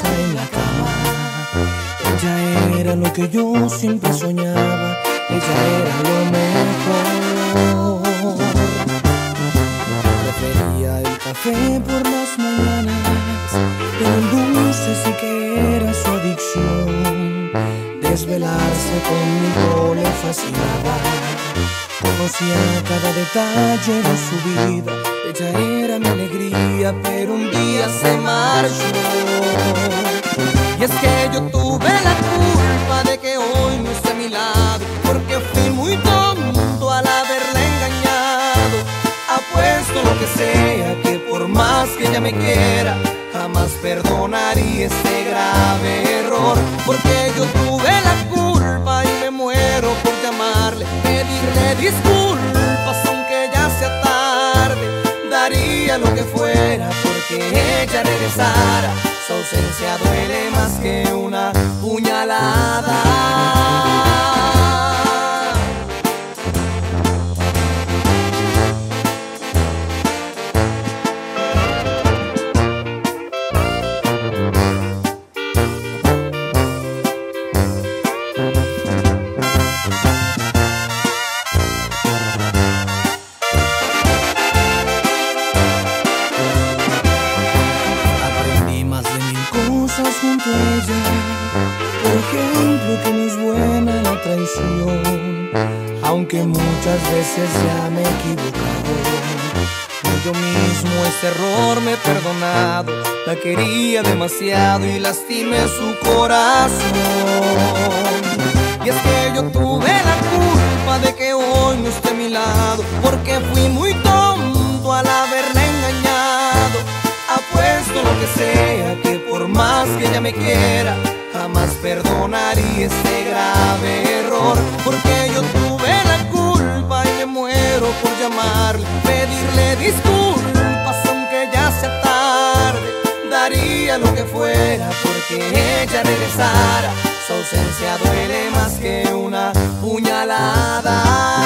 en la cama. Ella era lo que yo siempre soñaba. Ella era lo mejor. Prefería el café por las mañanas. Pero el dulce sí que era su adicción. Desvelarse conmigo le fascinaba. Conocía cada detalle de su vida. Ella era mi alegría, pero un día se marchó. Y es que yo tuve la culpa de que hoy no esté a mi lado, porque fui muy tonto al haberla engañado. Apuesto lo que sea, que por más que ella me quiera, jamás perdonaría este grave error, porque yo tuve la culpa y me muero por llamarle, pedirle disculpas aunque ya sea tarde, daría lo que fuera porque ella regresara, ausencia duele más que una puñalada. Junto a ella. Por ejemplo, que no es buena la traición. Aunque muchas veces ya me he equivocado. Yo mismo ese error me he perdonado. La quería demasiado y lastimé su corazón. Y es que yo tuve la culpa de que hoy no esté a mi lado. Porque fui muy tonto me quiera, jamás perdonaría este grave error. Porque yo tuve la culpa y me muero por llamarle, pedirle disculpas aunque ya sea tarde. Daría lo que fuera porque ella regresara. Su ausencia duele más que una puñalada.